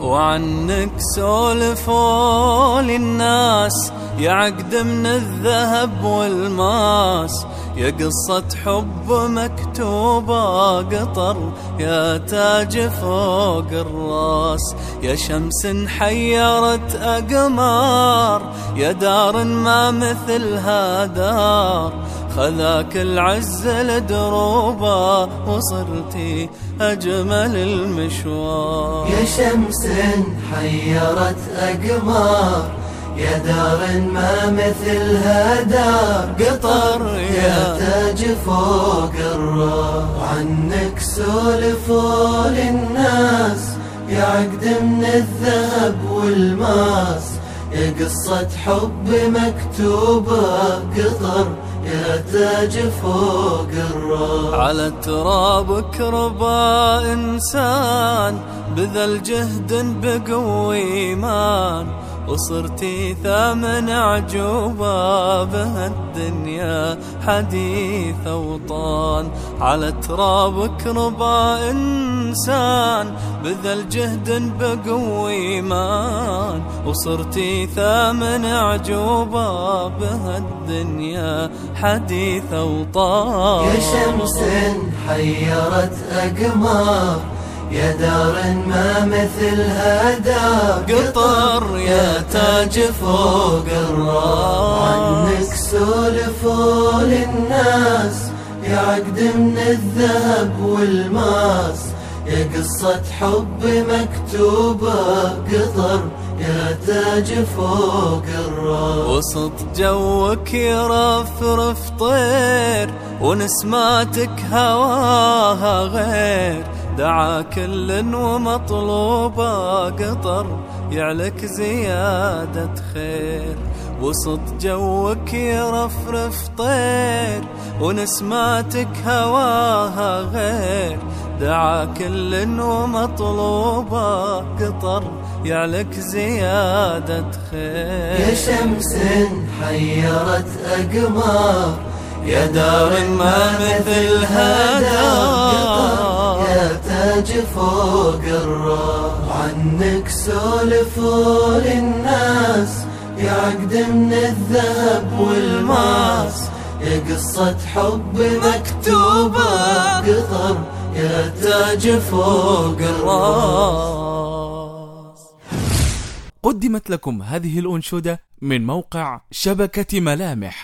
وعنك سولفوا للناس يا عقد من الذهب والماس يا قصة حب مكتوبة قطر يا تاج فوق الراس يا شمس حيرت أقمار يا دار ما مثلها دار. خذاك العز لدروبه وصرتي أجمل المشوار. يا شمس حيرت أقمار يا دار ما مثلها دار. قطر يا تاج فوق الراس عنك سولفوا للناس يا عقد من الذهب والماس. يا قصة حب مكتوبة قطر يا تاج فوق الراس على ترابك ربا إنسان بذل جهد بقوي إيمان. وصرتي ثامن عجوبة بهالدنيا حديث أوطان. على ترابك ربا إنسان بذل جهد بقوي إيمان. وصرتي ثامن عجوبة بهالدنيا حديث أوطان يا شمس حيرت أقمار يا دار ما مثلها دار قطر يا تاج فوق الراس عنك سولفوا للناس يا عقد من الذهب والماس. يا قصة حب مكتوبة قطر يا تاج فوق الراس وسط جوك يرفرف طير ونسماتك هواها غير. دعا كل ومطلوبة قطر يعلك زيادة خير. وسط جوك يرفرف طير ونسماتك هواها غير. دعا كل ومطلوبة قطر يعلك زيادة خير. يا شمس حيرت أقمار يا دار ما مثلها دار يا تاج فوق الراس عنك سولفوا للناس يا عقد من الذهب والماس يا قصة حب مكتوبة قطر. يا تاج فوق الراس. قدمت لكم هذه الأنشودة من موقع شبكة ملامح.